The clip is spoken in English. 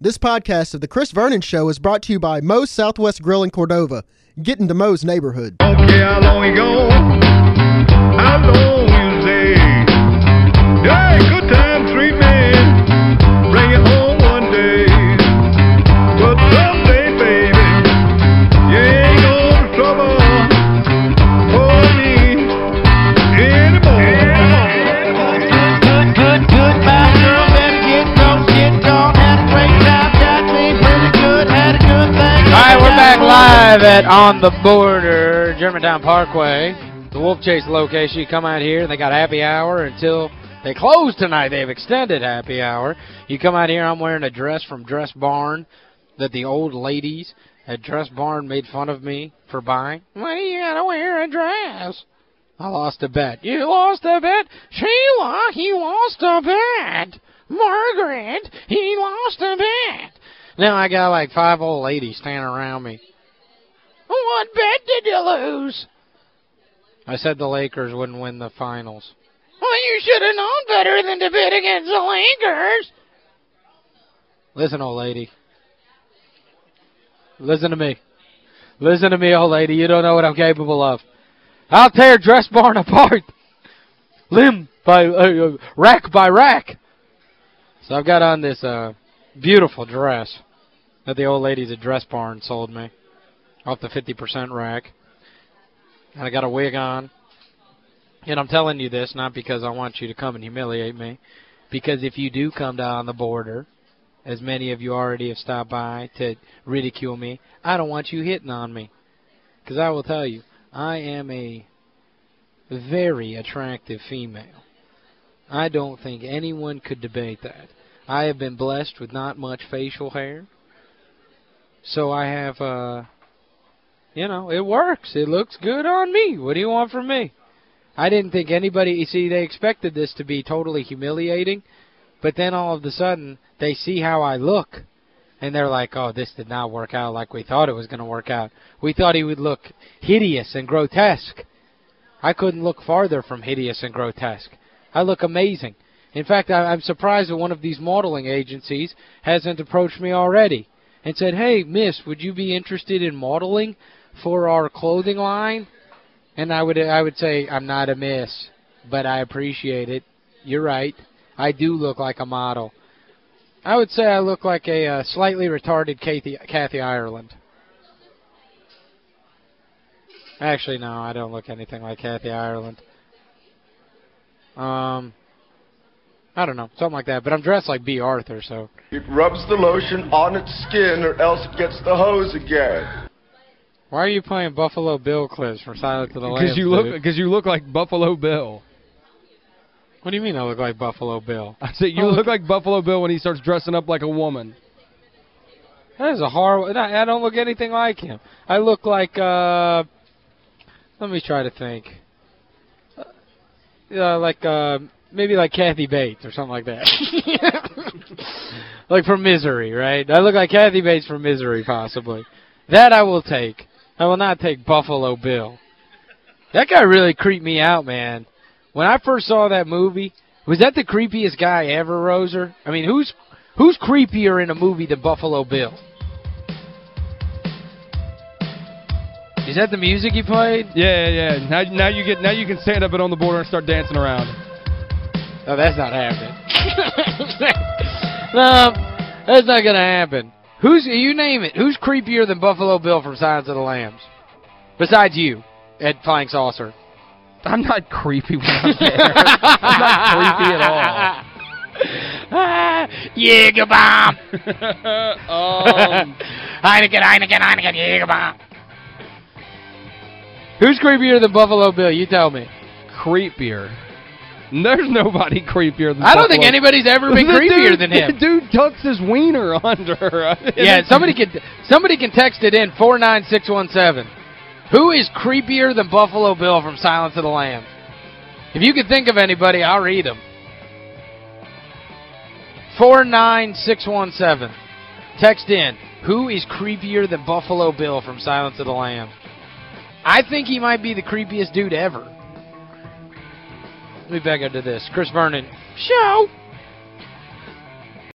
This podcast of The Chris Vernon Show is brought to you by Moe's Southwest Grill in Cordova. Get into Moe's neighborhood. Okay, live at On the Border, Germantown Parkway. The Wolf Chase location. You come out here, they got happy hour until they close tonight. They've extended happy hour. You come out here, I'm wearing a dress from Dress Barn that the old ladies at Dress Barn made fun of me for buying. Why you gotta wear a dress? I lost a bet. You lost a bet? Sheila, he lost a bet. Margaret, he lost a bet. Now I got like five old ladies standing around me. What bet did you lose? I said the Lakers wouldn't win the finals. Well, you should have known better than to bet against the Lakers. Listen, old lady. Listen to me. Listen to me, old lady. You don't know what I'm capable of. I'll tear Dress Barn apart. Limb by, uh, uh, rack by rack. So I've got on this uh, beautiful dress that the old ladies at Dress Barn sold me off the 50% rack. And I got a wig on. And I'm telling you this not because I want you to come and humiliate me. Because if you do come down the border, as many of you already have stopped by to ridicule me, I don't want you hitting on me. Because I will tell you, I am a very attractive female. I don't think anyone could debate that. I have been blessed with not much facial hair. So I have, uh, you know, it works. It looks good on me. What do you want from me? I didn't think anybody, you see, they expected this to be totally humiliating. But then all of a sudden, they see how I look. And they're like, oh, this did not work out like we thought it was going to work out. We thought he would look hideous and grotesque. I couldn't look farther from hideous and grotesque. I look amazing. In fact, I, I'm surprised that one of these modeling agencies hasn't approached me already and said, hey, miss, would you be interested in modeling for our clothing line? And I would I would say, I'm not a miss, but I appreciate it. You're right. I do look like a model. I would say I look like a uh, slightly retarded Kathy, Kathy Ireland. Actually, no, I don't look anything like Kathy Ireland. Um, I don't know, something like that. But I'm dressed like Bea Arthur, so. It rubs the lotion on its skin or else it gets the hose again. Why are you playing Buffalo Bill clips from Silence of the Lambs, Because you look because you look like Buffalo Bill. What do you mean I look like Buffalo Bill? I said you Oh, look like Buffalo Bill when he starts dressing up like a woman. That is a horrible... I I don't look anything like him. I look like, uh... Let me try to think. Uh, like, uh, maybe like Kathy Bates or something like that. like from Misery, right? I look like Kathy Bates from Misery, possibly. That I will take. I will not take Buffalo Bill. That guy really creeped me out, man. When I first saw that movie, was that the creepiest guy ever, Roser? I mean, who's who's creepier in a movie than Buffalo Bill? Is that the music you played? Yeah, yeah, yeah. Now now you get now you can stand up and on the border and start dancing around. No, that's not happening. no, that's not going to happen. Who's You name it. Who's creepier than Buffalo Bill from Silence of the Lambs? Besides you, at Flying Saucer. I'm not creepy when I'm there. I'm not creepy at all. Jaeger bomb. um, Heineken, Heineken, Heineken, Jaeger bomb. Who's creepier than Buffalo Bill? You tell me. creepier. There's nobody creepier than I don't think anybody's ever been The creepier dude- than him. The dude tucks his wiener under. Yeah, somebody can somebody can text it in 49617. Who is creepier than Buffalo Bill from Silence of the Lambs? If you can think of anybody, I'll read them. 49617. Text in. Who is creepier than Buffalo Bill from Silence of the Lambs? I think he might be the creepiest dude ever. Let me back into this. Chris Vernon. Show.